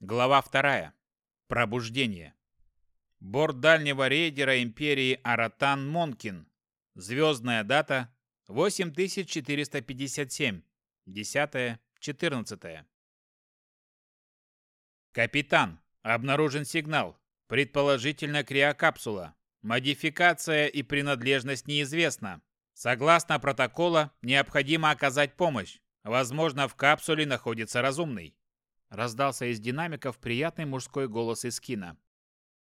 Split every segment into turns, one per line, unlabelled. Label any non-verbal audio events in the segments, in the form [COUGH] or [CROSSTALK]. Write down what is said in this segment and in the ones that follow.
Глава 2. Пробуждение. Борт дальнего рейдера империи Аратан Монкин. Звездная дата 8457. 10-14. Капитан, обнаружен сигнал. Предположительно криокапсула. Модификация и принадлежность неизвестна. Согласно протокола, необходимо оказать помощь. Возможно, в капсуле находится разумный. Раздался из динамиков приятный мужской голос из кино.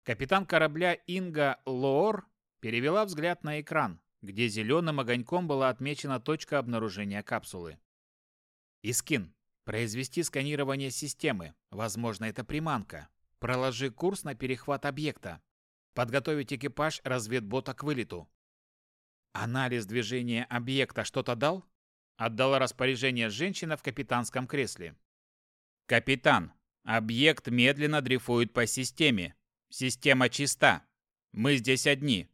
Капитан корабля Инга Лоор перевела взгляд на экран, где зеленым огоньком была отмечена точка обнаружения капсулы. Искин, произвести сканирование системы. Возможно, это приманка. Проложи курс на перехват объекта. Подготовить экипаж разведбота к вылету. Анализ движения объекта что-то дал? Отдала распоряжение женщина в капитанском кресле. Капитан, объект медленно дрейфует по системе. Система чиста. Мы здесь одни.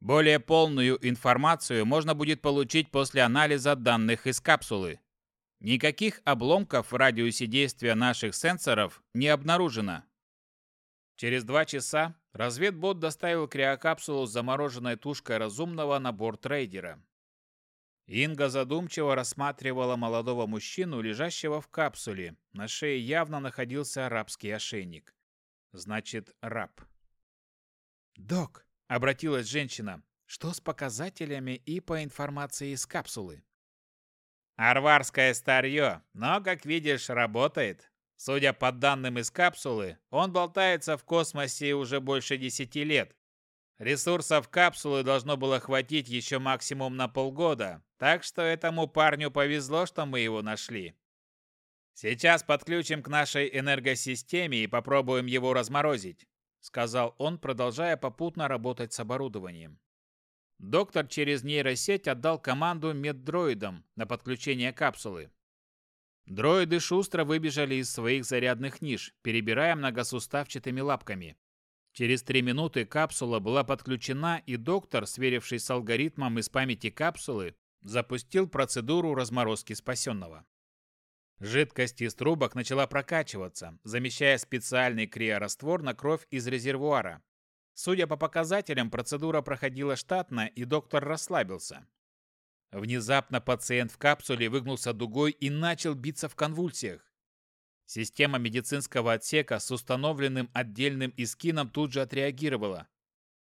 Более полную информацию можно будет получить после анализа данных из капсулы. Никаких обломков в радиусе действия наших сенсоров не обнаружено. Через два часа разведбот доставил криокапсулу с замороженной тушкой разумного на борт рейдера. Инга задумчиво рассматривала молодого мужчину, лежащего в капсуле. На шее явно находился арабский ошейник. Значит, раб. «Док», — обратилась женщина, — «что с показателями и по информации из капсулы?» «Арварское старье, но, как видишь, работает. Судя по данным из капсулы, он болтается в космосе уже больше десяти лет. Ресурсов капсулы должно было хватить еще максимум на полгода, так что этому парню повезло, что мы его нашли. Сейчас подключим к нашей энергосистеме и попробуем его разморозить, сказал он, продолжая попутно работать с оборудованием. Доктор через нейросеть отдал команду меддроидам на подключение капсулы. Дроиды шустро выбежали из своих зарядных ниш, перебирая многосуставчатыми лапками. Через три минуты капсула была подключена, и доктор, сверившись с алгоритмом из памяти капсулы, запустил процедуру разморозки спасенного. Жидкость из трубок начала прокачиваться, замещая специальный криораствор на кровь из резервуара. Судя по показателям, процедура проходила штатно, и доктор расслабился. Внезапно пациент в капсуле выгнулся дугой и начал биться в конвульсиях. Система медицинского отсека с установленным отдельным искином тут же отреагировала.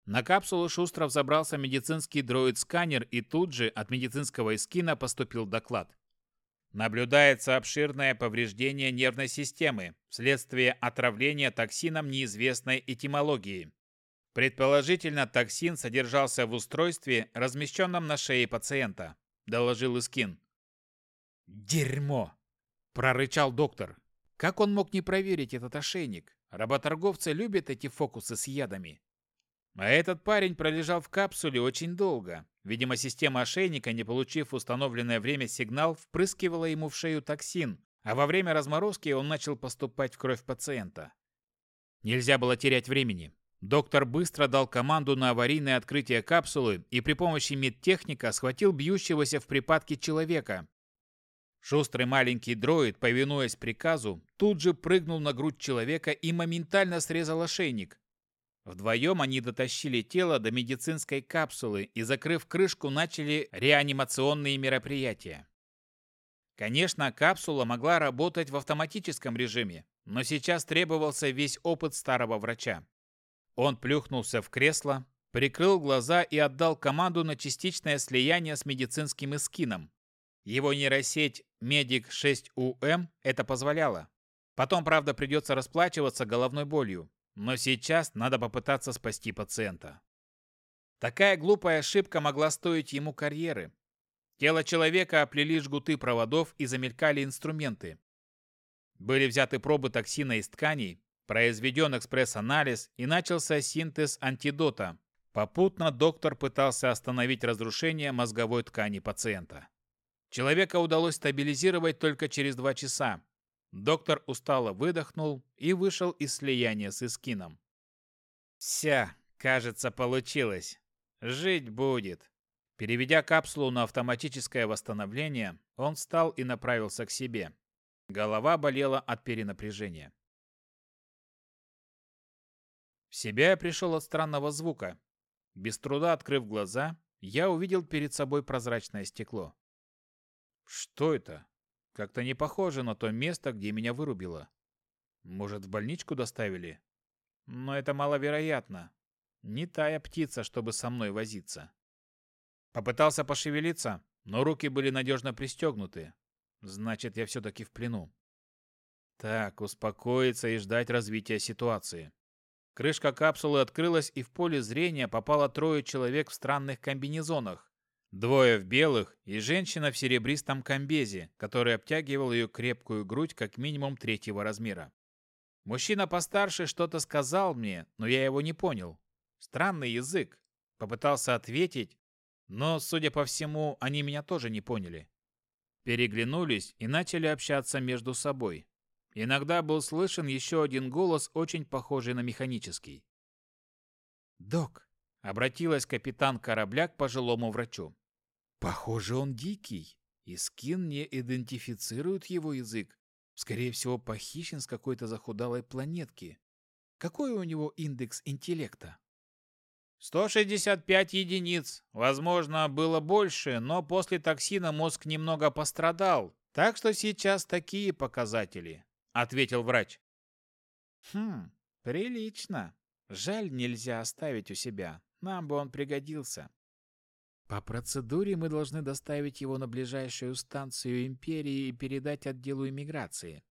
На капсулу шустро взобрался медицинский дроид-сканер и тут же от медицинского искина поступил доклад. Наблюдается обширное повреждение нервной системы вследствие отравления токсином неизвестной этимологии. Предположительно, токсин содержался в устройстве, размещенном на шее пациента, доложил Искин. «Дерьмо!» – прорычал доктор. Как он мог не проверить этот ошейник? Работорговцы любят эти фокусы с ядами. А этот парень пролежал в капсуле очень долго. Видимо, система ошейника, не получив установленное время сигнал, впрыскивала ему в шею токсин, а во время разморозки он начал поступать в кровь пациента. Нельзя было терять времени. Доктор быстро дал команду на аварийное открытие капсулы и при помощи медтехника схватил бьющегося в припадке человека, Шустрый маленький дроид, повинуясь приказу, тут же прыгнул на грудь человека и моментально срезал ошейник. Вдвоем они дотащили тело до медицинской капсулы и, закрыв крышку, начали реанимационные мероприятия. Конечно, капсула могла работать в автоматическом режиме, но сейчас требовался весь опыт старого врача. Он плюхнулся в кресло, прикрыл глаза и отдал команду на частичное слияние с медицинским эскином. Его нейросеть Медик 6УМ это позволяло. Потом, правда, придется расплачиваться головной болью, но сейчас надо попытаться спасти пациента. Такая глупая ошибка могла стоить ему карьеры. Тело человека оплели жгуты проводов и замелькали инструменты. Были взяты пробы токсина из тканей, произведен экспресс-анализ и начался синтез антидота. Попутно доктор пытался остановить разрушение мозговой ткани пациента. Человека удалось стабилизировать только через два часа. Доктор устало выдохнул и вышел из слияния с Искином. «Вся, кажется, получилось. Жить будет». Переведя капсулу на автоматическое восстановление, он встал и направился к себе. Голова болела от перенапряжения. В себя я пришел от странного звука. Без труда открыв глаза, я увидел перед собой прозрачное стекло. Что это? Как-то не похоже на то место, где меня вырубило. Может, в больничку доставили? Но это маловероятно. Не тая птица, чтобы со мной возиться. Попытался пошевелиться, но руки были надежно пристегнуты. Значит, я все-таки в плену. Так, успокоиться и ждать развития ситуации. Крышка капсулы открылась, и в поле зрения попало трое человек в странных комбинезонах. Двое в белых и женщина в серебристом комбезе, который обтягивал ее крепкую грудь как минимум третьего размера. Мужчина постарше что-то сказал мне, но я его не понял. Странный язык. Попытался ответить, но, судя по всему, они меня тоже не поняли. Переглянулись и начали общаться между собой. Иногда был слышен еще один голос, очень похожий на механический. «Док», — обратилась капитан корабля к пожилому врачу. «Похоже, он дикий, и Скин не идентифицирует его язык. Скорее всего, похищен с какой-то захудалой планетки. Какой у него индекс интеллекта?» 165 единиц. Возможно, было больше, но после токсина мозг немного пострадал. Так что сейчас такие показатели. — ответил врач. «Хм, прилично. Жаль, нельзя оставить у себя. Нам бы он пригодился. По процедуре мы должны доставить его на ближайшую станцию Империи и передать отделу иммиграции.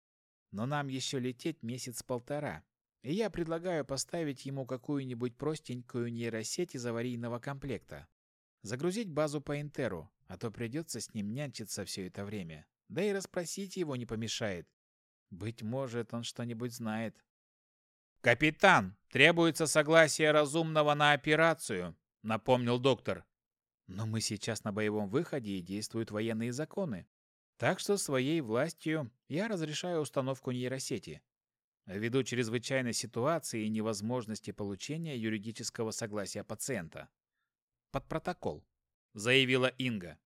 Но нам еще лететь месяц-полтора. И я предлагаю поставить ему какую-нибудь простенькую нейросеть из аварийного комплекта. Загрузить базу по Интеру, а то придется с ним нянчиться все это время. Да и расспросить его не помешает. Быть может, он что-нибудь знает. «Капитан, требуется согласие разумного на операцию», — напомнил доктор. «Но мы сейчас на боевом выходе и действуют военные законы. Так что своей властью я разрешаю установку нейросети. Ввиду чрезвычайной ситуации и невозможности получения юридического согласия пациента. Под протокол», — заявила Инга.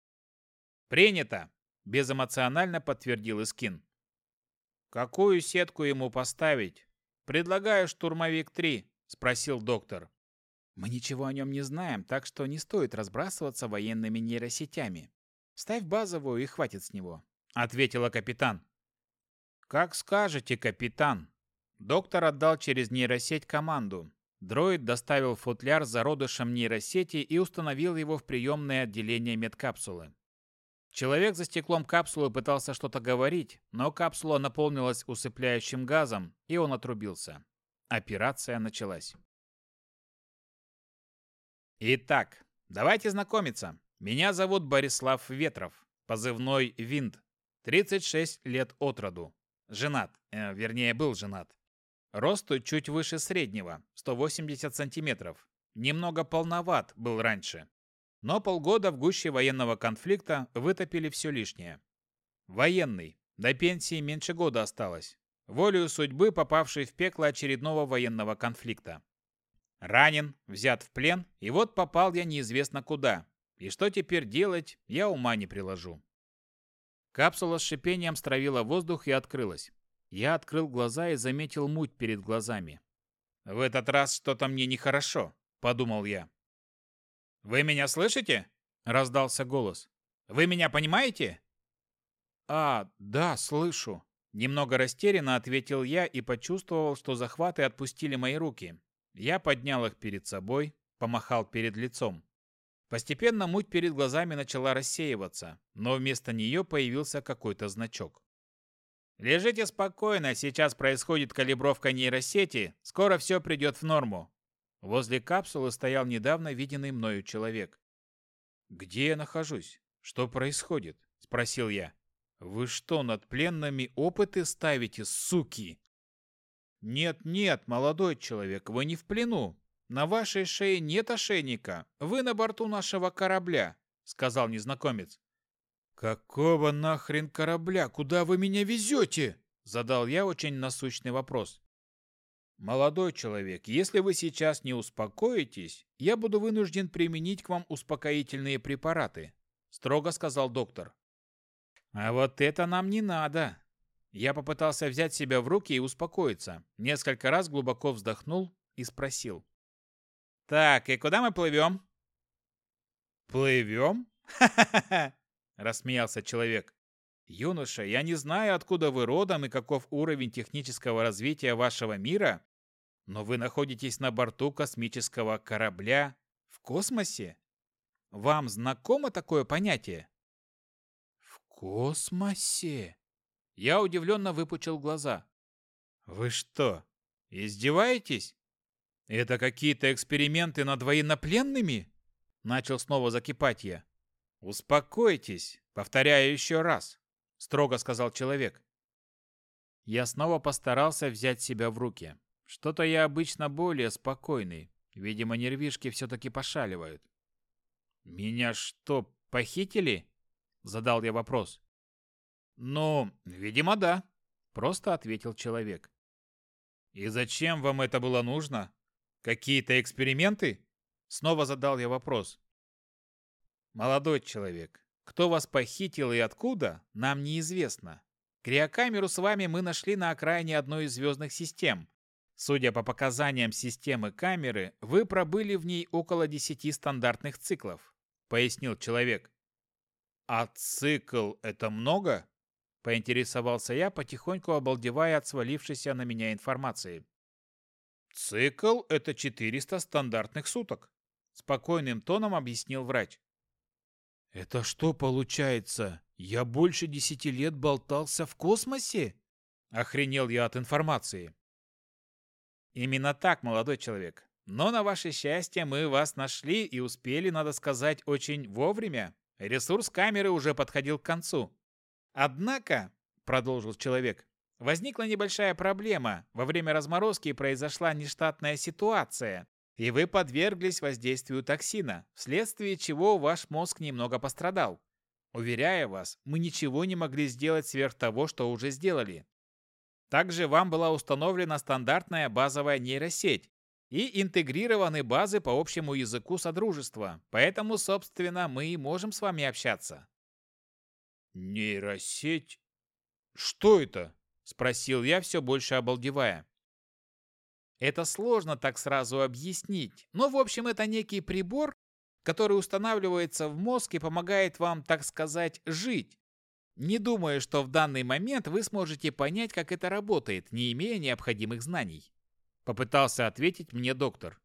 «Принято», — безэмоционально подтвердил Искин. «Какую сетку ему поставить? Предлагаю штурмовик-3», — спросил доктор. «Мы ничего о нем не знаем, так что не стоит разбрасываться военными нейросетями. Ставь базовую и хватит с него», — ответила капитан. «Как скажете, капитан». Доктор отдал через нейросеть команду. Дроид доставил футляр с зародышем нейросети и установил его в приемное отделение медкапсулы. Человек за стеклом капсулы пытался что-то говорить, но капсула наполнилась усыпляющим газом, и он отрубился. Операция началась. Итак, давайте знакомиться. Меня зовут Борислав Ветров, позывной Винт. 36 лет от роду. Женат, э, вернее, был женат. Росту чуть выше среднего, 180 сантиметров. Немного полноват был раньше. Но полгода в гуще военного конфликта вытопили все лишнее. Военный. До пенсии меньше года осталось. Волею судьбы попавший в пекло очередного военного конфликта. Ранен, взят в плен, и вот попал я неизвестно куда. И что теперь делать, я ума не приложу. Капсула с шипением стравила воздух и открылась. Я открыл глаза и заметил муть перед глазами. «В этот раз что-то мне нехорошо», — подумал я. «Вы меня слышите?» — раздался голос. «Вы меня понимаете?» «А, да, слышу». Немного растерянно ответил я и почувствовал, что захваты отпустили мои руки. Я поднял их перед собой, помахал перед лицом. Постепенно муть перед глазами начала рассеиваться, но вместо нее появился какой-то значок. «Лежите спокойно, сейчас происходит калибровка нейросети, скоро все придет в норму. Возле капсулы стоял недавно виденный мною человек. «Где я нахожусь? Что происходит?» – спросил я. «Вы что, над пленными опыты ставите, суки?» «Нет-нет, молодой человек, вы не в плену. На вашей шее нет ошейника. Вы на борту нашего корабля», – сказал незнакомец. «Какого нахрен корабля? Куда вы меня везете?» – задал я очень насущный вопрос. «Молодой человек, если вы сейчас не успокоитесь, я буду вынужден применить к вам успокоительные препараты», строго сказал доктор. «А вот это нам не надо!» Я попытался взять себя в руки и успокоиться. Несколько раз глубоко вздохнул, и спросил. «Так, и куда мы плывем?» «Плывем? Ха-ха-ха!» [LAUGHS] – рассмеялся человек. «Юноша, я не знаю, откуда вы родом и каков уровень технического развития вашего мира, но вы находитесь на борту космического корабля в космосе. Вам знакомо такое понятие?» «В космосе?» Я удивленно выпучил глаза. «Вы что, издеваетесь? Это какие-то эксперименты над военнопленными?» Начал снова закипать я. «Успокойтесь, повторяю еще раз», — строго сказал человек. Я снова постарался взять себя в руки. Что-то я обычно более спокойный. Видимо, нервишки все-таки пошаливают. «Меня что, похитили?» — задал я вопрос. «Ну, видимо, да», — просто ответил человек. «И зачем вам это было нужно? Какие-то эксперименты?» Снова задал я вопрос. «Молодой человек, кто вас похитил и откуда, нам неизвестно. Криокамеру с вами мы нашли на окраине одной из звездных систем. Судя по показаниям системы камеры, вы пробыли в ней около 10 стандартных циклов», — пояснил человек. «А цикл — это много?» — поинтересовался я, потихоньку обалдевая от свалившейся на меня информации. «Цикл — это 400 стандартных суток», Спокойным тоном объяснил врач. «Это что получается? Я больше десяти лет болтался в космосе?» Охренел я от информации. «Именно так, молодой человек. Но на ваше счастье мы вас нашли и успели, надо сказать, очень вовремя. Ресурс камеры уже подходил к концу. Однако, — продолжил человек, — возникла небольшая проблема. Во время разморозки произошла нештатная ситуация, и вы подверглись воздействию токсина, вследствие чего ваш мозг немного пострадал. Уверяю вас, мы ничего не могли сделать сверх того, что уже сделали. Также вам была установлена стандартная базовая нейросеть и интегрированы базы по общему языку Содружества, поэтому, собственно, мы и можем с вами общаться. Нейросеть? Что это? Спросил я, все больше обалдевая. Это сложно так сразу объяснить, но в общем это некий прибор, который устанавливается в мозг и помогает вам, так сказать, жить. Не думаю, что в данный момент вы сможете понять, как это работает, не имея необходимых знаний. Попытался ответить мне доктор.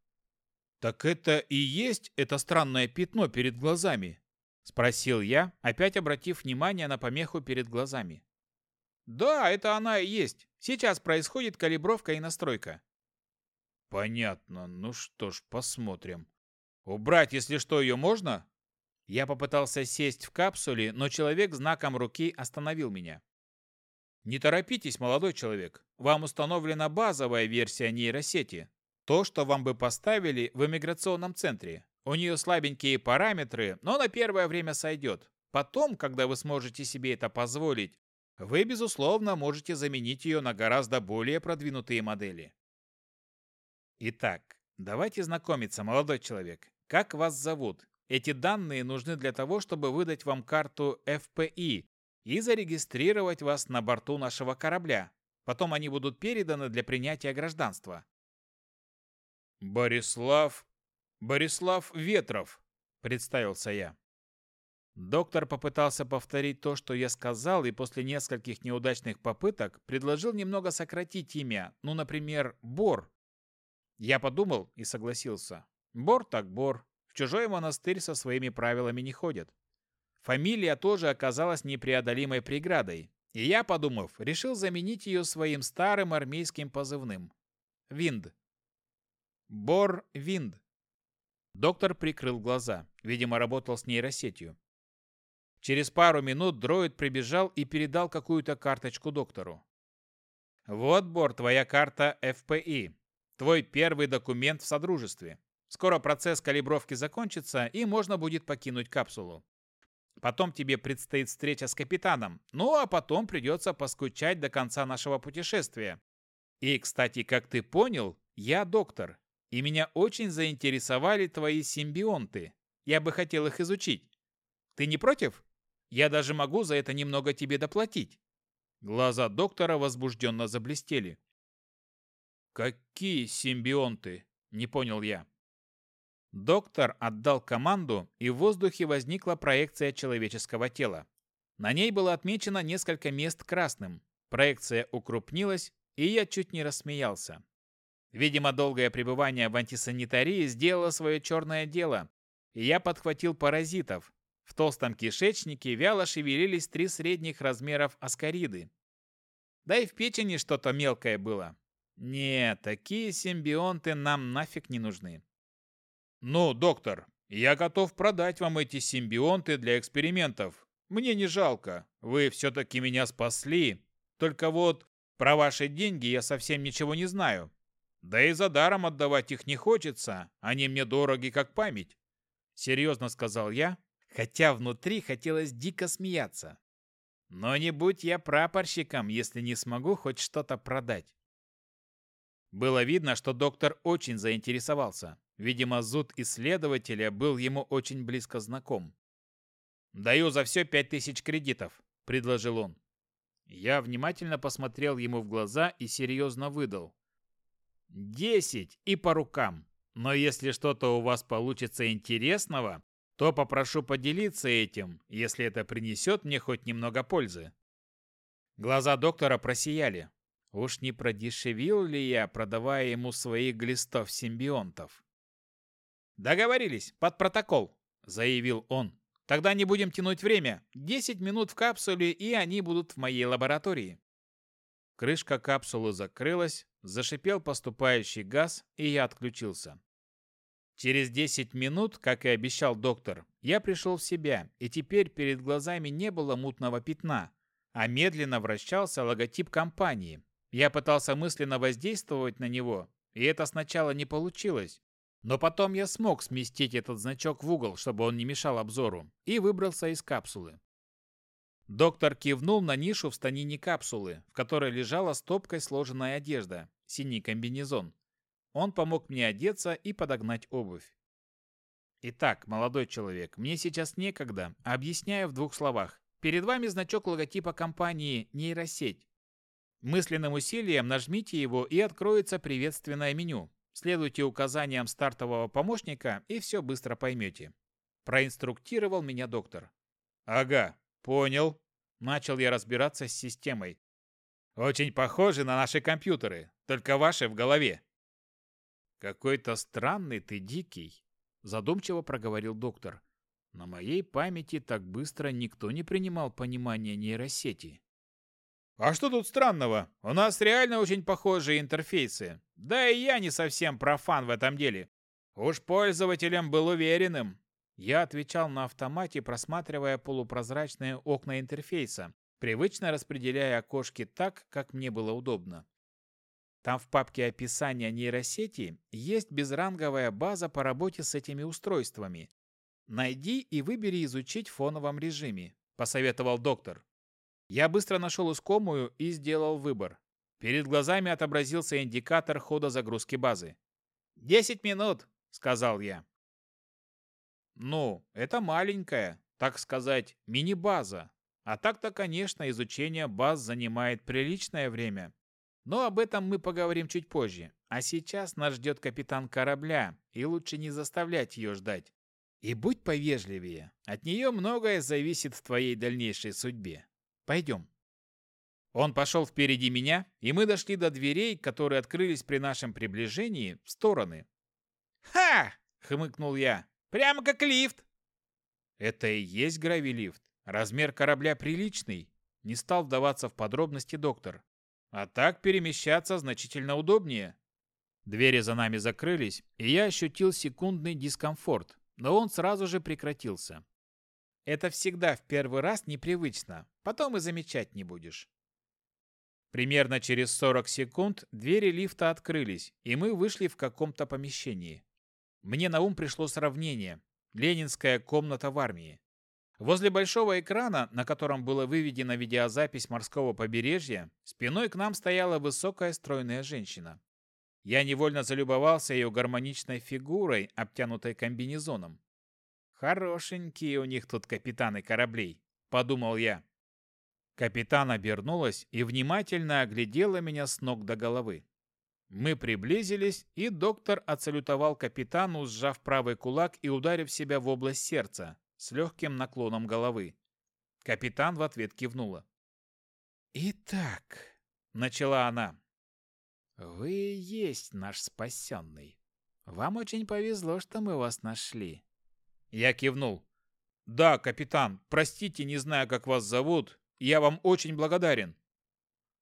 «Так это и есть это странное пятно перед глазами?» Спросил я, опять обратив внимание на помеху перед глазами. «Да, это она и есть. Сейчас происходит калибровка и настройка. Понятно. Ну что ж, посмотрим. Убрать, если что, ее можно? Я попытался сесть в капсуле, но человек знаком руки остановил меня. Не торопитесь, молодой человек. Вам установлена базовая версия нейросети. То, что вам бы поставили в иммиграционном центре. У нее слабенькие параметры, но на первое время сойдет. Потом, когда вы сможете себе это позволить, вы, безусловно, можете заменить ее на гораздо более продвинутые модели. Итак, давайте знакомиться, молодой человек. Как вас зовут? Эти данные нужны для того, чтобы выдать вам карту FPI и зарегистрировать вас на борту нашего корабля. Потом они будут переданы для принятия гражданства. Борислав... Борислав Ветров, представился я. Доктор попытался повторить то, что я сказал, и после нескольких неудачных попыток предложил немного сократить имя, ну, например, Бор, я подумал и согласился. Бор так бор. В чужой монастырь со своими правилами не ходят. Фамилия тоже оказалась непреодолимой преградой, и я, подумав, решил заменить ее своим старым армейским позывным. Винд. Бор Винд. Доктор прикрыл глаза. Видимо, работал с нейросетью. Через пару минут дроид прибежал и передал какую-то карточку доктору. «Вот, Бор, твоя карта FPI. Твой первый документ в Содружестве. Скоро процесс калибровки закончится, и можно будет покинуть капсулу. Потом тебе предстоит встреча с капитаном, ну а потом придется поскучать до конца нашего путешествия. И, кстати, как ты понял, я доктор, и меня очень заинтересовали твои симбионты. Я бы хотел их изучить. Ты не против? Я даже могу за это немного тебе доплатить. Глаза доктора возбужденно заблестели. «Какие симбионты?» – не понял я. Доктор отдал команду, и в воздухе возникла проекция человеческого тела. На ней было отмечено несколько мест красным. Проекция укрупнилась, и я чуть не рассмеялся. Видимо, долгое пребывание в антисанитарии сделало свое черное дело, и я подхватил паразитов. В толстом кишечнике вяло шевелились три средних размеров аскариды. Да и в печени что-то мелкое было. Нет, такие симбионты нам нафиг не нужны. Ну, доктор, я готов продать вам эти симбионты для экспериментов. Мне не жалко. Вы все-таки меня спасли. Только вот про ваши деньги я совсем ничего не знаю. Да и за даром отдавать их не хочется. Они мне дороги как память. Серьезно сказал я, хотя внутри хотелось дико смеяться. Но не будь я прапорщиком, если не смогу хоть что-то продать. Было видно, что доктор очень заинтересовался. Видимо, зуд исследователя был ему очень близко знаком. «Даю за все пять тысяч кредитов», — предложил он. Я внимательно посмотрел ему в глаза и серьезно выдал. «Десять и по рукам. Но если что-то у вас получится интересного, то попрошу поделиться этим, если это принесет мне хоть немного пользы». Глаза доктора просияли. Уж не продешевил ли я, продавая ему своих глистов-симбионтов? «Договорились, под протокол», — заявил он. «Тогда не будем тянуть время. Десять минут в капсуле, и они будут в моей лаборатории». Крышка капсулы закрылась, зашипел поступающий газ, и я отключился. Через 10 минут, как и обещал доктор, я пришел в себя, и теперь перед глазами не было мутного пятна, а медленно вращался логотип компании. Я пытался мысленно воздействовать на него, и это сначала не получилось. Но потом я смог сместить этот значок в угол, чтобы он не мешал обзору, и выбрался из капсулы. Доктор кивнул на нишу в станине капсулы, в которой лежала стопкой сложенная одежда, синий комбинезон. Он помог мне одеться и подогнать обувь. Итак, молодой человек, мне сейчас некогда, объясняю в двух словах. Перед вами значок логотипа компании «Нейросеть». Мысленным усилием нажмите его и откроется приветственное меню. Следуйте указаниям стартового помощника и все быстро поймете. Проинструктировал меня доктор. Ага, понял. Начал я разбираться с системой. Очень похожи на наши компьютеры, только ваши в голове. «Какой-то странный ты дикий», – задумчиво проговорил доктор. «На моей памяти так быстро никто не принимал понимания нейросети». «А что тут странного? У нас реально очень похожие интерфейсы. Да и я не совсем профан в этом деле. Уж пользователем был уверенным». Я отвечал на автомате, просматривая полупрозрачные окна интерфейса, привычно распределяя окошки так, как мне было удобно. Там в папке описания нейросети есть безранговая база по работе с этими устройствами. Найди и выбери изучить в фоновом режиме, посоветовал доктор. Я быстро нашел искомую и сделал выбор. Перед глазами отобразился индикатор хода загрузки базы. «Десять минут», — сказал я. Ну, это маленькая, так сказать, мини-база. А так-то, конечно, изучение баз занимает приличное время. Но об этом мы поговорим чуть позже. А сейчас нас ждет капитан корабля, и лучше не заставлять ее ждать. И будь повежливее. От нее многое зависит в твоей дальнейшей судьбе. Пойдем. Он пошел впереди меня, и мы дошли до дверей, которые открылись при нашем приближении, в стороны. «Ха!» — хмыкнул я. «Прямо как лифт!» Это и есть гравилифт. Размер корабля приличный. Не стал вдаваться в подробности доктор. А так перемещаться значительно удобнее. Двери за нами закрылись, и я ощутил секундный дискомфорт, но он сразу же прекратился. Это всегда в первый раз непривычно, потом и замечать не будешь. Примерно через 40 секунд двери лифта открылись, и мы вышли в каком-то помещении. Мне на ум пришло сравнение. Ленинская комната в армии. Возле большого экрана, на котором была выведена видеозапись морского побережья, спиной к нам стояла высокая стройная женщина. Я невольно залюбовался ее гармоничной фигурой, обтянутой комбинезоном. «Хорошенькие у них тут капитаны кораблей», — подумал я. Капитан обернулась и внимательно оглядела меня с ног до головы. Мы приблизились, и доктор отсалютовал капитану, сжав правый кулак и ударив себя в область сердца, с легким наклоном головы. Капитан в ответ кивнула. «Итак», — начала она, — «вы есть наш спасенный. Вам очень повезло, что мы вас нашли». Я кивнул. «Да, капитан, простите, не знаю, как вас зовут. Я вам очень благодарен».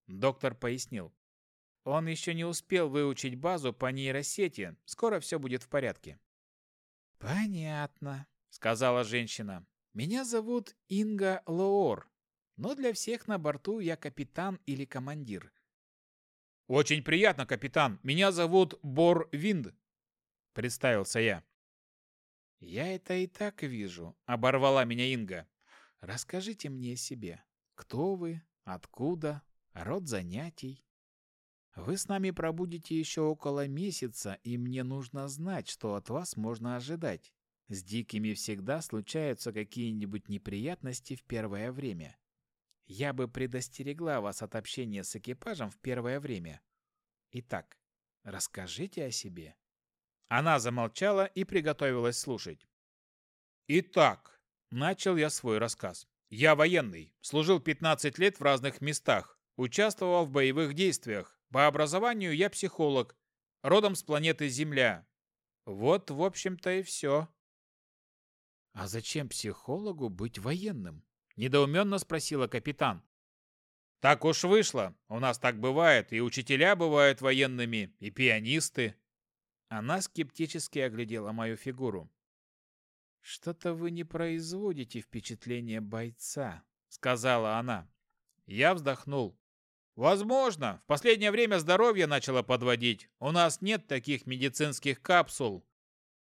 Доктор пояснил. Он еще не успел выучить базу по нейросети. Скоро все будет в порядке. «Понятно», — сказала женщина. «Меня зовут Инга Лоор, но для всех на борту я капитан или командир». «Очень приятно, капитан. Меня зовут Бор Винд», — представился я. «Я это и так вижу», — оборвала меня Инга. «Расскажите мне о себе. Кто вы? Откуда? Род занятий?» Вы с нами пробудете еще около месяца, и мне нужно знать, что от вас можно ожидать. С дикими всегда случаются какие-нибудь неприятности в первое время. Я бы предостерегла вас от общения с экипажем в первое время. Итак, расскажите о себе. Она замолчала и приготовилась слушать. Итак, начал я свой рассказ. Я военный, служил 15 лет в разных местах, участвовал в боевых действиях, по образованию я психолог, родом с планеты Земля. Вот, в общем-то, и все. А зачем психологу быть военным? Недоуменно спросила капитан. Так уж вышло. У нас так бывает. И учителя бывают военными, и пианисты. Она скептически оглядела мою фигуру. «Что-то вы не производите впечатление бойца», — сказала она. Я вздохнул. Возможно, в последнее время здоровье начало подводить. У нас нет таких медицинских капсул.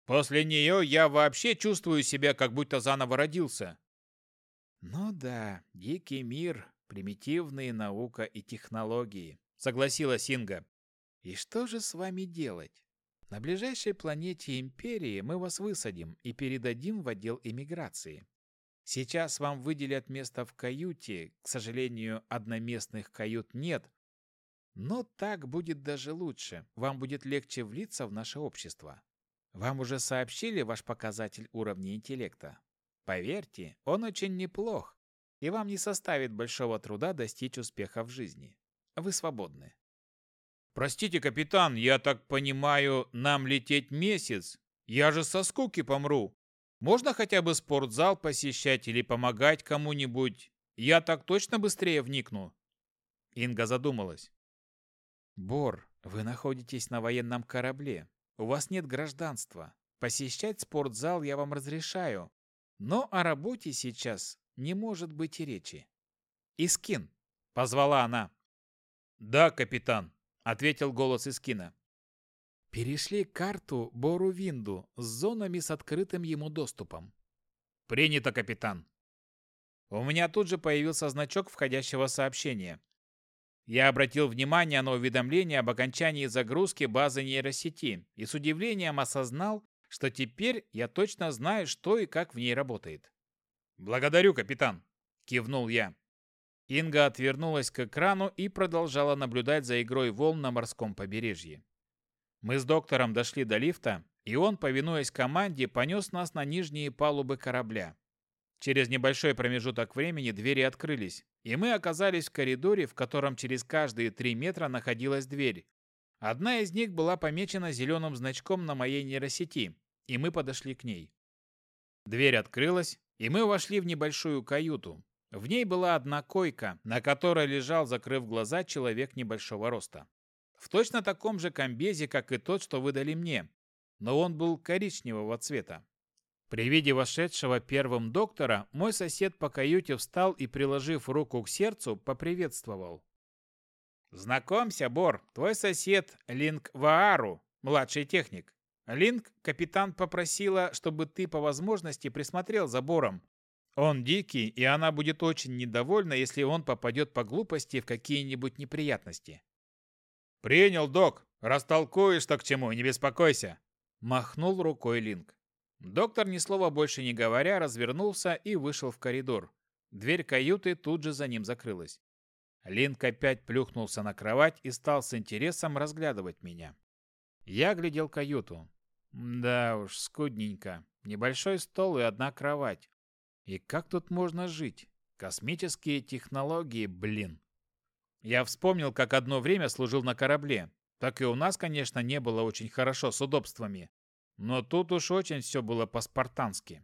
После нее я вообще чувствую себя, как будто заново родился. Ну да, дикий мир, примитивные наука и технологии, согласилась Инга. И что же с вами делать? На ближайшей планете Империи мы вас высадим и передадим в отдел иммиграции. Сейчас вам выделят место в каюте, к сожалению, одноместных кают нет, но так будет даже лучше, вам будет легче влиться в наше общество. Вам уже сообщили ваш показатель уровня интеллекта? Поверьте, он очень неплох, и вам не составит большого труда достичь успеха в жизни. Вы свободны. Простите, капитан, я так понимаю, нам лететь месяц? Я же со скуки помру. Можно хотя бы спортзал посещать или помогать кому-нибудь? Я так точно быстрее вникну. Инга задумалась. Бор, вы находитесь на военном корабле. У вас нет гражданства. Посещать спортзал я вам разрешаю. Но о работе сейчас не может быть и речи. Искин, позвала она. Да, капитан, ответил голос Искина. Перешли карту Бору-Винду с зонами с открытым ему доступом. Принято, капитан. У меня тут же появился значок входящего сообщения. Я обратил внимание на уведомление об окончании загрузки базы нейросети и с удивлением осознал, что теперь я точно знаю, что и как в ней работает. «Благодарю, капитан!» – кивнул я. Инга отвернулась к экрану и продолжала наблюдать за игрой волн на морском побережье. Мы с доктором дошли до лифта, и он, повинуясь команде, понес нас на нижние палубы корабля. Через небольшой промежуток времени двери открылись, и мы оказались в коридоре, в котором через каждые три метра находилась дверь. Одна из них была помечена зеленым значком на моей нейросети, и мы подошли к ней. Дверь открылась, и мы вошли в небольшую каюту. В ней была одна койка, на которой лежал, закрыв глаза, человек небольшого роста в точно таком же комбезе, как и тот, что выдали мне, но он был коричневого цвета. При виде вошедшего первым доктора, мой сосед по каюте встал и, приложив руку к сердцу, поприветствовал. «Знакомься, Бор, твой сосед Линк Ваару, младший техник. Линк, капитан попросила, чтобы ты по возможности присмотрел за Бором. Он дикий, и она будет очень недовольна, если он попадет по глупости в какие-нибудь неприятности. «Принял, док. Растолкуешь-то к чему, не беспокойся!» Махнул рукой Линк. Доктор, ни слова больше не говоря, развернулся и вышел в коридор. Дверь каюты тут же за ним закрылась. Линк опять плюхнулся на кровать и стал с интересом разглядывать меня. Я глядел каюту. Да уж, скудненько. Небольшой стол и одна кровать. И как тут можно жить? Космические технологии, блин. Я вспомнил, как одно время служил на корабле. Так и у нас, конечно, не было очень хорошо с удобствами. Но тут уж очень все было по-спартански.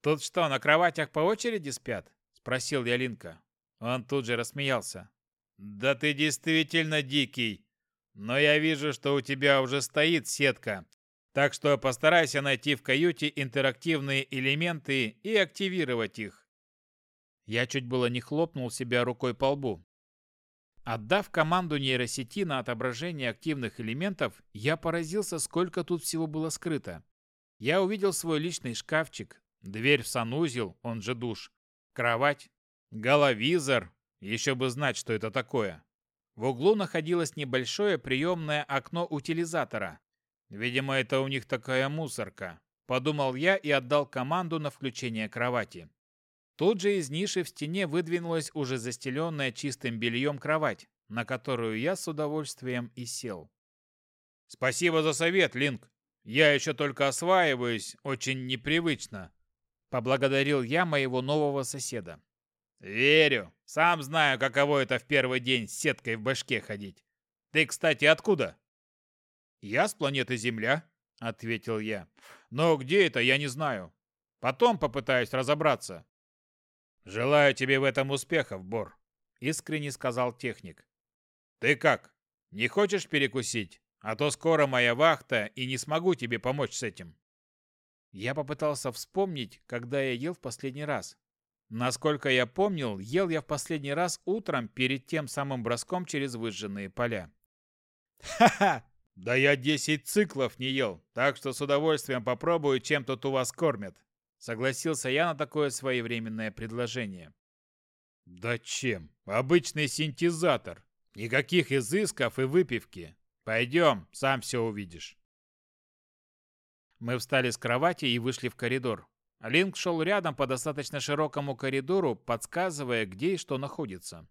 «Тут что, на кроватях по очереди спят?» – спросил я Линка. Он тут же рассмеялся. «Да ты действительно дикий. Но я вижу, что у тебя уже стоит сетка. Так что постарайся найти в каюте интерактивные элементы и активировать их». Я чуть было не хлопнул себя рукой по лбу. Отдав команду нейросети на отображение активных элементов, я поразился, сколько тут всего было скрыто. Я увидел свой личный шкафчик, дверь в санузел, он же душ, кровать, головизор, еще бы знать, что это такое. В углу находилось небольшое приемное окно утилизатора. Видимо, это у них такая мусорка. Подумал я и отдал команду на включение кровати. Тут же из ниши в стене выдвинулась уже застеленная чистым бельем кровать, на которую я с удовольствием и сел. «Спасибо за совет, Линк. Я еще только осваиваюсь, очень непривычно», — поблагодарил я моего нового соседа. «Верю. Сам знаю, каково это в первый день с сеткой в башке ходить. Ты, кстати, откуда?» «Я с планеты Земля», — ответил я. «Но где это, я не знаю. Потом попытаюсь разобраться. «Желаю тебе в этом успехов, Бор», — искренне сказал техник. «Ты как, не хочешь перекусить? А то скоро моя вахта, и не смогу тебе помочь с этим». Я попытался вспомнить, когда я ел в последний раз. Насколько я помнил, ел я в последний раз утром перед тем самым броском через выжженные поля. «Ха-ха! Да я десять циклов не ел, так что с удовольствием попробую, чем тут у вас кормят», Согласился я на такое своевременное предложение. Да чем? Обычный синтезатор. Никаких изысков и выпивки. Пойдем, сам все увидишь. Мы встали с кровати и вышли в коридор. Линк шел рядом по достаточно широкому коридору, подсказывая, где и что находится.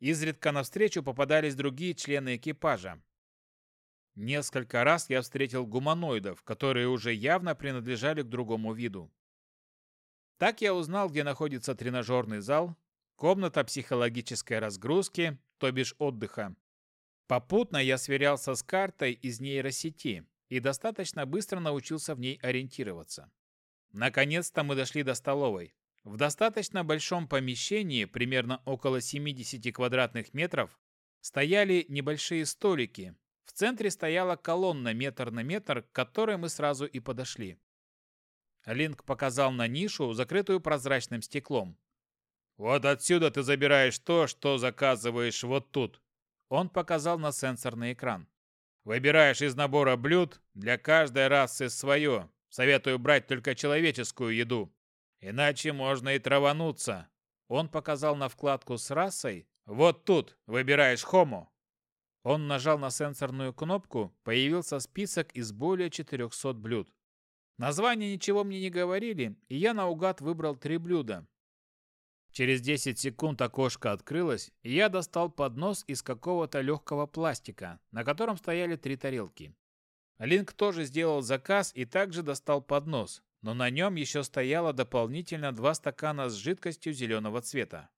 Изредка навстречу попадались другие члены экипажа. Несколько раз я встретил гуманоидов, которые уже явно принадлежали к другому виду. Так я узнал, где находится тренажерный зал, комната психологической разгрузки, то бишь отдыха. Попутно я сверялся с картой из нейросети и достаточно быстро научился в ней ориентироваться. Наконец-то мы дошли до столовой. В достаточно большом помещении, примерно около 70 квадратных метров, стояли небольшие столики. В центре стояла колонна метр на метр, к которой мы сразу и подошли. Линк показал на нишу, закрытую прозрачным стеклом. «Вот отсюда ты забираешь то, что заказываешь вот тут». Он показал на сенсорный экран. «Выбираешь из набора блюд, для каждой расы свое. Советую брать только человеческую еду. Иначе можно и травануться». Он показал на вкладку с расой. «Вот тут выбираешь хому». Он нажал на сенсорную кнопку, появился список из более 400 блюд. Названия ничего мне не говорили, и я наугад выбрал три блюда. Через 10 секунд окошко открылось, и я достал поднос из какого-то легкого пластика, на котором стояли три тарелки. Линк тоже сделал заказ и также достал поднос, но на нем еще стояло дополнительно два стакана с жидкостью зеленого цвета.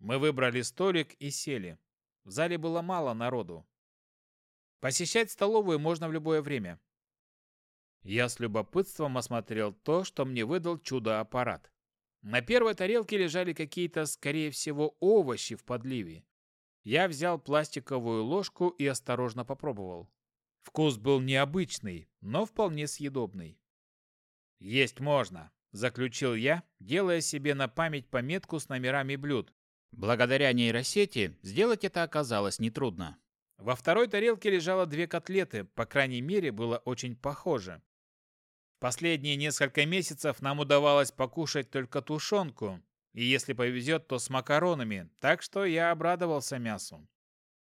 Мы выбрали столик и сели. В зале было мало народу. Посещать столовую можно в любое время. Я с любопытством осмотрел то, что мне выдал чудо-аппарат. На первой тарелке лежали какие-то, скорее всего, овощи в подливе. Я взял пластиковую ложку и осторожно попробовал. Вкус был необычный, но вполне съедобный. «Есть можно», – заключил я, делая себе на память пометку с номерами блюд. Благодаря нейросети сделать это оказалось нетрудно. Во второй тарелке лежало две котлеты, по крайней мере, было очень похоже. Последние несколько месяцев нам удавалось покушать только тушенку, и если повезет, то с макаронами, так что я обрадовался мясу.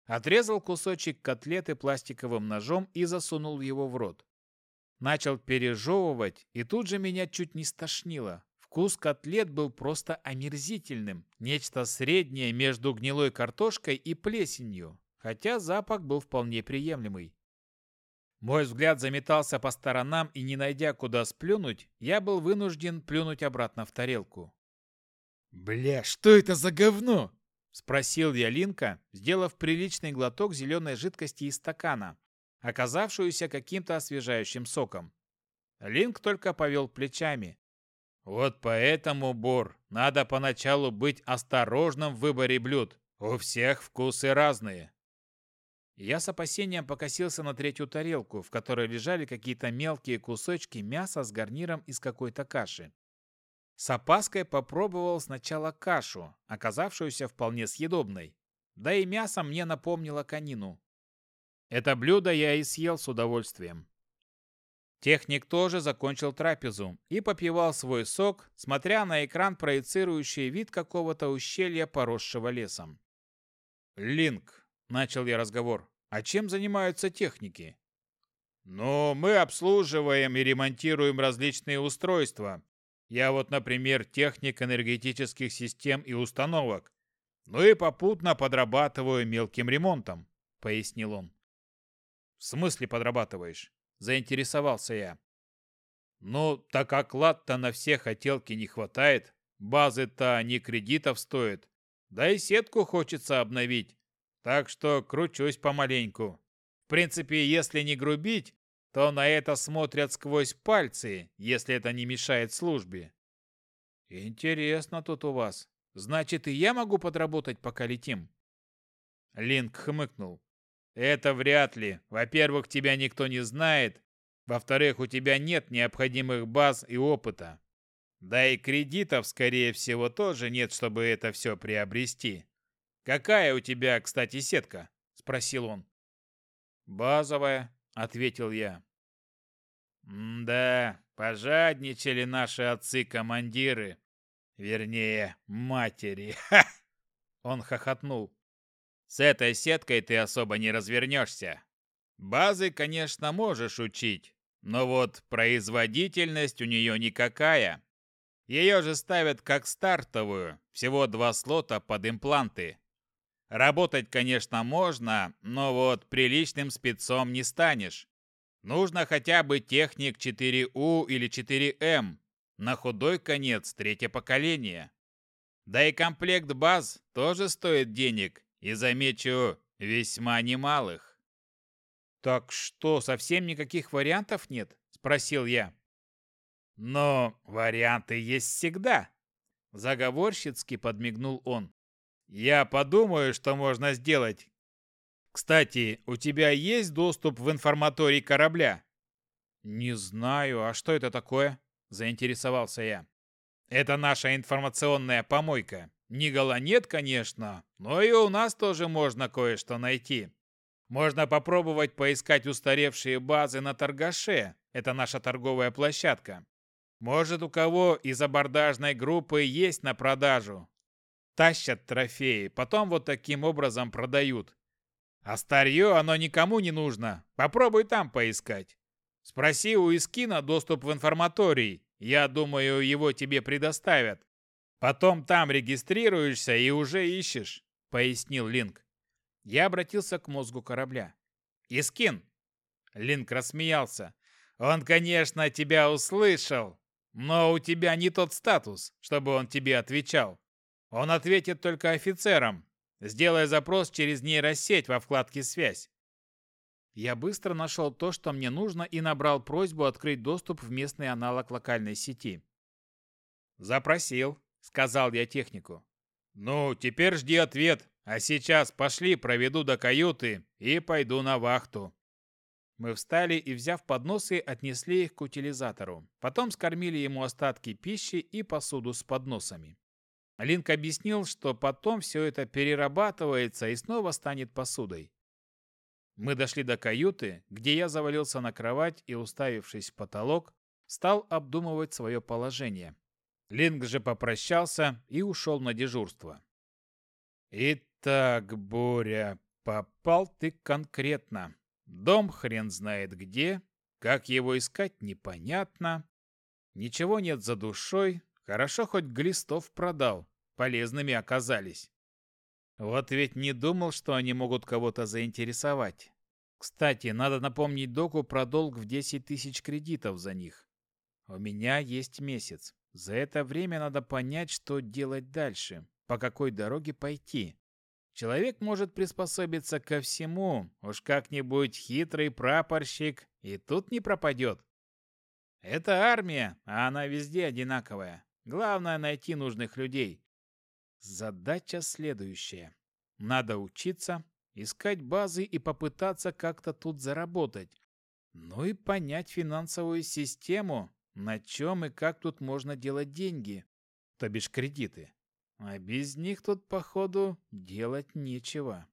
Отрезал кусочек котлеты пластиковым ножом и засунул его в рот. Начал пережевывать, и тут же меня чуть не стошнило. Вкус котлет был просто омерзительным, нечто среднее между гнилой картошкой и плесенью, хотя запах был вполне приемлемый. Мой взгляд заметался по сторонам, и не найдя куда сплюнуть, я был вынужден плюнуть обратно в тарелку. «Бля, что это за говно?» – спросил я Линка, сделав приличный глоток зеленой жидкости из стакана, оказавшуюся каким-то освежающим соком. Линк только повел плечами. «Вот поэтому, Бор, надо поначалу быть осторожным в выборе блюд. У всех вкусы разные». Я с опасением покосился на третью тарелку, в которой лежали какие-то мелкие кусочки мяса с гарниром из какой-то каши. С опаской попробовал сначала кашу, оказавшуюся вполне съедобной. Да и мясо мне напомнило конину. Это блюдо я и съел с удовольствием. Техник тоже закончил трапезу и попивал свой сок, смотря на экран, проецирующий вид какого-то ущелья, поросшего лесом. «Линк, Начал я разговор. А чем занимаются техники? Ну, мы обслуживаем и ремонтируем различные устройства. Я вот, например, техник энергетических систем и установок. Ну и попутно подрабатываю мелким ремонтом, пояснил он. В смысле подрабатываешь? Заинтересовался я. Ну, так как лад-то на все хотелки не хватает, базы-то не кредитов стоят, да и сетку хочется обновить. Так что кручусь помаленьку. В принципе, если не грубить, то на это смотрят сквозь пальцы, если это не мешает службе. Интересно тут у вас. Значит, и я могу подработать, пока летим? Линк хмыкнул. Это вряд ли. Во-первых, тебя никто не знает. Во-вторых, у тебя нет необходимых баз и опыта. Да и кредитов, скорее всего, тоже нет, чтобы это все приобрести. «Какая у тебя, кстати, сетка?» – спросил он. «Базовая», – ответил я. «Да, пожадничали наши отцы-командиры. Вернее, матери. [LAUGHS] Ха!» Он хохотнул. «С этой сеткой ты особо не развернешься. Базы, конечно, можешь учить, но вот производительность у нее никакая. Ее же ставят как стартовую, всего два слота под импланты. Работать, конечно, можно, но вот приличным спецом не станешь. Нужно хотя бы техник 4У или 4М. На худой конец третье поколение. Да и комплект баз тоже стоит денег, и, замечу, весьма немалых. «Так что, совсем никаких вариантов нет?» – спросил я. «Но варианты есть всегда», – заговорщицки подмигнул он. Я подумаю, что можно сделать. Кстати, у тебя есть доступ в информаторий корабля? Не знаю, а что это такое? Заинтересовался я. Это наша информационная помойка. Нигола нет, конечно, но и у нас тоже можно кое-что найти. Можно попробовать поискать устаревшие базы на торгаше. Это наша торговая площадка. Может, у кого из абордажной группы есть на продажу. Тащат трофеи, потом вот таким образом продают. А старье оно никому не нужно. Попробуй там поискать. Спроси у Искина доступ в информаторий. Я думаю, его тебе предоставят. Потом там регистрируешься и уже ищешь, пояснил Линк. Я обратился к мозгу корабля. Искин. Линк рассмеялся. Он, конечно, тебя услышал, но у тебя не тот статус, чтобы он тебе отвечал. Он ответит только офицерам, сделая запрос через нейросеть во вкладке «Связь». Я быстро нашел то, что мне нужно, и набрал просьбу открыть доступ в местный аналог локальной сети. «Запросил», — сказал я технику. «Ну, теперь жди ответ, а сейчас пошли, проведу до каюты и пойду на вахту». Мы встали и, взяв подносы, отнесли их к утилизатору. Потом скормили ему остатки пищи и посуду с подносами. Линк объяснил, что потом все это перерабатывается и снова станет посудой. Мы дошли до каюты, где я завалился на кровать и, уставившись в потолок, стал обдумывать свое положение. Линк же попрощался и ушел на дежурство. «Итак, Боря, попал ты конкретно. Дом хрен знает где, как его искать непонятно. Ничего нет за душой, Хорошо хоть глистов продал, полезными оказались. Вот ведь не думал, что они могут кого-то заинтересовать. Кстати, надо напомнить доку про долг в 10 тысяч кредитов за них. У меня есть месяц. За это время надо понять, что делать дальше, по какой дороге пойти. Человек может приспособиться ко всему, уж как-нибудь хитрый прапорщик и тут не пропадет. Это армия, а она везде одинаковая. Главное найти нужных людей. Задача следующая. Надо учиться, искать базы и попытаться как-то тут заработать. Ну и понять финансовую систему, на чем и как тут можно делать деньги, то бишь кредиты. А без них тут, походу, делать нечего.